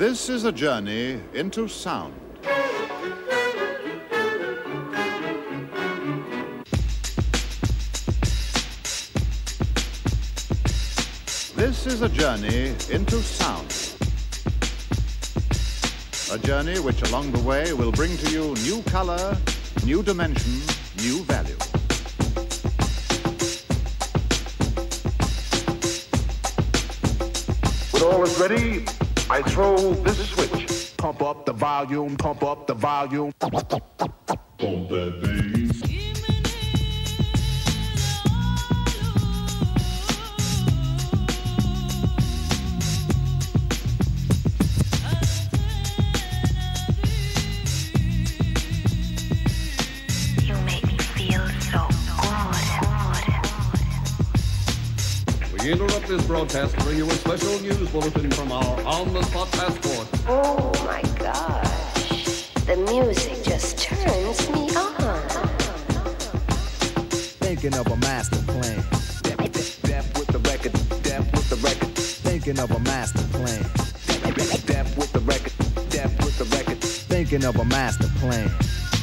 This is a journey into sound. This is a journey into sound. A journey which along the way will bring to you new color, new dimension, new value. When all is ready, I throw this switch. Pump up the volume, pump up the volume. Pump that bass. We interrupt this broadcast to bring you a special news bulletin from our on-the-spot passport. Oh my gosh. The music just turns me on. Thinking of a master plan. Death with the record, death with the record, Thinking of a master plan. death with the record, death with the record. Thinking of a master plan.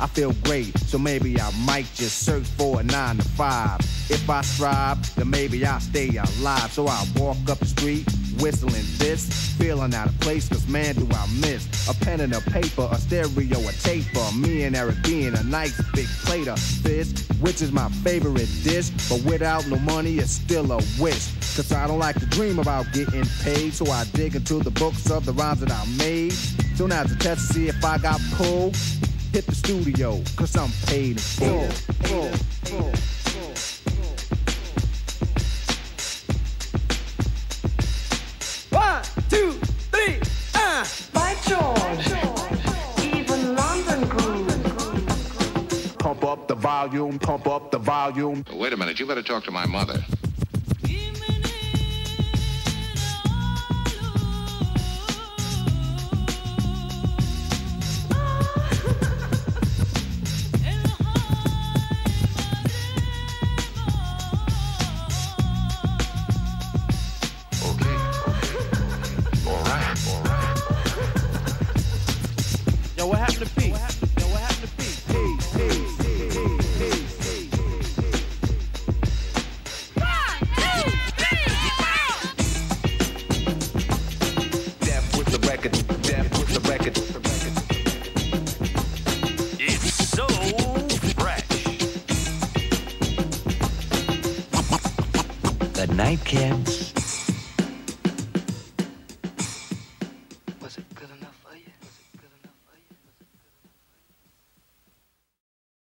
I feel great, so maybe I might just search for a nine to five. If I strive, then maybe I'll stay alive. So I walk up the street, whistling this, feeling out of place, cause man do I miss a pen and a paper, a stereo, a taper. Me and Eric being a nice big plate of fish, which is my favorite dish. But without no money, it's still a wish. Cause I don't like to dream about getting paid, so I dig into the books of the rhymes that I made. So now to test to see if I got pulled, hit the studio, cause I'm paid in full. full, full, full, One, two, three, ah! By George, even London groove. Pump up the volume, pump up the volume. Wait a minute, you better talk to my mother. Yo, what happened to peace? Yo, what happened to peace? Peace, peace, peace, peace. Record, with the record. It's so fresh. Night, kids. Was it good enough?